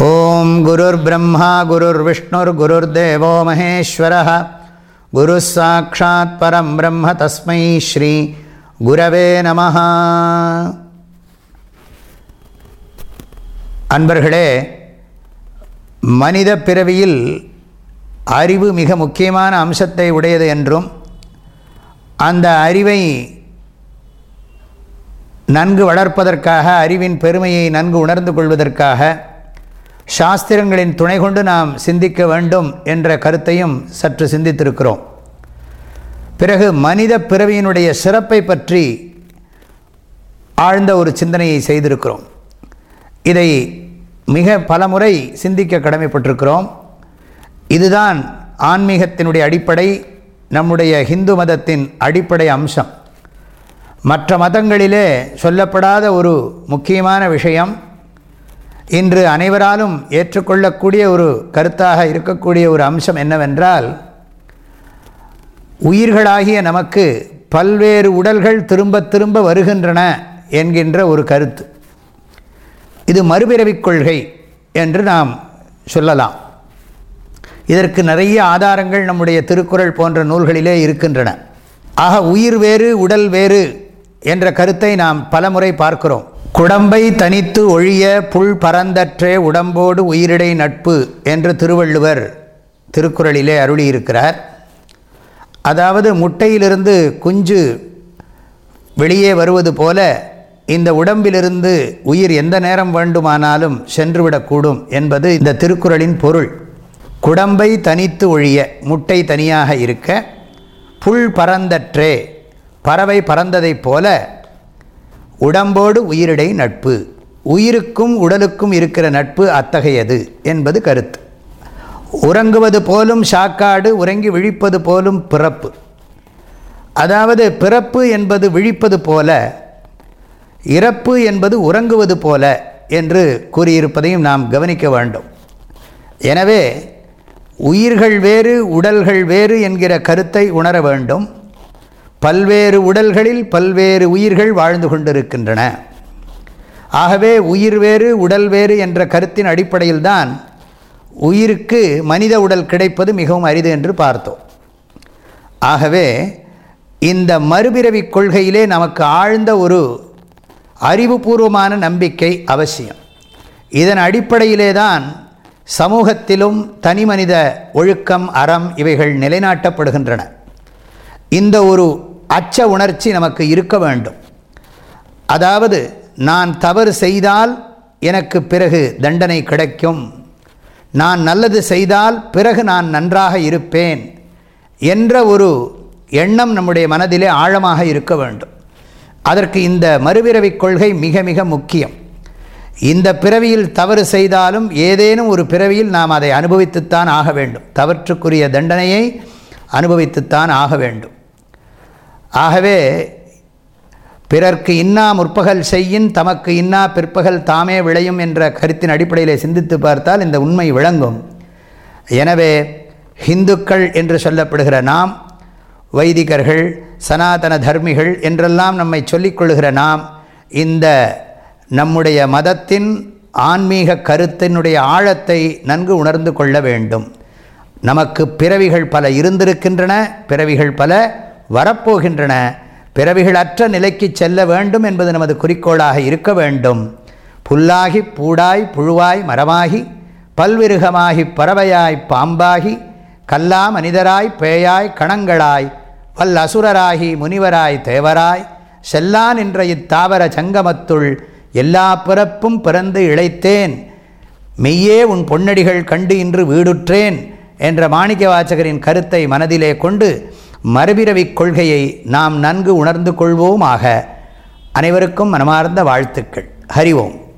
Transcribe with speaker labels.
Speaker 1: ஓம் குருர் பிரம்மா குருர் விஷ்ணுர் குருர் தேவோ மகேஸ்வர குரு சாட்சாத் பரம் பிரம்ம தஸ்மை ஸ்ரீ குரவே நம அன்பர்களே மனித பிறவியில் அறிவு மிக முக்கியமான அம்சத்தை உடையது என்றும் அந்த அறிவை நன்கு வளர்ப்பதற்காக அறிவின் பெருமையை நன்கு உணர்ந்து கொள்வதற்காக சாஸ்திரங்களின் துணை கொண்டு நாம் சிந்திக்க வேண்டும் என்ற கருத்தையும் சற்று சிந்தித்திருக்கிறோம். பிறகு மனித பிறவியினுடைய சிறப்பை பற்றி ஆழ்ந்த ஒரு சிந்தனையை செய்திருக்கிறோம். இதை மிக பலமுறை சிந்திக்க கடமைப்பட்டிருக்கிறோம். இதுதான் ஆன்மீகத்தினுடைய அடிப்படை நம்முடைய ஹிந்து மதத்தின் அடிப்படை அம்சம். மற்ற மதங்களிலே சொல்லப்படாத ஒரு முக்கியமான விஷயம் இன்று அனைவராலும் ஏற்றுக்கொள்ளக்கூடிய ஒரு கருத்தாக இருக்கக்கூடிய ஒரு அம்சம் என்னவென்றால் உயிர்களாகிய நமக்கு பல்வேறு உடல்கள் திரும்ப திரும்ப வருகின்றன என்கின்ற ஒரு கருத்து. இது மறுபிறவிக் கொள்கை என்று நாம் சொல்லலாம். இதற்கு நிறைய ஆதாரங்கள் நம்முடைய திருக்குறள் போன்ற நூல்களிலே இருக்கின்றன. ஆக உயிர் வேறு உடல் வேறு என்ற கருத்தை நாம் பலமுறை பார்க்கிறோம். குடம்பை தனித்து ஒழிய புல் பரந்தற்றே உடம்போடு உயிரிடை நட்பு என்று திருவள்ளுவர் திருக்குறளிலே அருளியிருக்கிறார். அதாவது முட்டையிலிருந்து குஞ்சு வெளியே வருவது போல இந்த உடம்பிலிருந்து உயிர் எந்த நேரம் வேண்டுமானாலும் சென்றுவிடக்கூடும் என்பது இந்த திருக்குறளின் பொருள். குடம்பை தனித்து ஒழிய முட்டை தனியாக இருக்க புல் பறந்தற்றே பறவை பறந்ததைப் போல உடம்போடு உயிரிடை நட்பு. உயிருக்கும் உடலுக்கும் இருக்கிற நட்பு அத்தகையது என்பது கருத்து. உறங்குவது போலும் சாக்காடு உறங்கி விழிப்பது போலும் பிறப்பு. அதாவது பிறப்பு என்பது விழிப்பது போல இறப்பு என்பது உறங்குவது போல என்று கூறியிருப்பதையும் நாம் கவனிக்க வேண்டும். எனவே உயிர்கள் வேறு உடல்கள் வேறு என்கிற கருத்தை உணர வேண்டும். பல்வேறு உடல்களில் பல்வேறு உயிர்கள் வாழ்ந்து கொண்டிருக்கின்றன. ஆகவே உயிர் வேறு உடல் வேறு என்ற கருத்தின் அடிப்படையில்தான் உயிருக்கு மனித உடல் கிடைப்பது மிகவும் அரிது என்று பார்த்தோம். ஆகவே இந்த மறுபிறவி கொள்கையிலே நமக்கு ஆழ்ந்த ஒரு அறிவுபூர்வமான நம்பிக்கை அவசியம். இதன் அடிப்படையிலே தான் சமூகத்திலும் தனி மனித ஒழுக்கம் அறம் இவைகள் நிலைநாட்டப்படுகின்றன. இந்த ஒரு அச்ச உணர்ச்சி நமக்கு இருக்க வேண்டும். அதாவது நான் தவறு செய்தால் எனக்கு பிறகு தண்டனை கிடைக்கும். நான் நல்லது செய்தால் பிறகு நான் நன்றாக இருப்பேன் என்ற ஒரு எண்ணம் நம்முடைய மனதிலே ஆழமாக இருக்க வேண்டும். அதற்கு இந்த மறுபிறவிக் கொள்கை மிக மிக முக்கியம். இந்த பிறவியில் தவறு செய்தாலும் ஏதேனும் ஒரு பிறவியில் நாம் அதை அனுபவித்துத்தான் ஆக வேண்டும். தவற்றுக்குரிய தண்டனையை அனுபவித்துத்தான் ஆக வேண்டும். ஆகவே பிறர்க்கு இன்னா முற்பகல் செய்யின் தமக்கு இன்னா பிற்பகல் தாமே விளையும் என்ற கருத்தின் அடிப்படையில் சிந்தித்து பார்த்தால் இந்த உண்மை விளங்கும். எனவே ஹிந்துக்கள் என்று சொல்லப்படுகிற நாம் வைதிகர்கள் சனாதன தர்மிகள் என்றெல்லாம் நம்மை சொல்லிக்கொள்கிற நாம் இந்த நம்முடைய மதத்தின் ஆன்மீக கருத்தினுடைய ஆழத்தை நன்கு உணர்ந்து கொள்ள வேண்டும். நமக்கு பிறவிகள் பல இருந்திருக்கின்றன பிறவிகள் பல வரப்போகின்றன. பிறவிகளற்ற நிலைக்கு செல்ல வேண்டும் என்பது நமது குறிக்கோளாக இருக்க வேண்டும். புல்லாகி பூடாய் புழுவாய் மரமாகி பல்விருகமாகி பறவையாய் பாம்பாகி கல்லா மனிதராய் பேயாய் கணங்களாய் வல் அசுரராகி முனிவராய் தேவராய் செல்லான் என்ற இத்தாவர சங்கமத்துள் எல்லா பிறப்பும் பிறந்து இழைத்தேன். மெய்யே உன் பொன்னடிகள் கண்டு இன்று வீடுற்றேன் என்ற மாணிக்க வாச்சகரின் கருத்தை மனதிலே கொண்டு மறுபிறவிக் கொள்கையை நாம் நன்கு உணர்ந்து கொள்வோமாக. அனைவருக்கும் மனமார்ந்த வாழ்த்துக்கள். ஹரி ஓம்.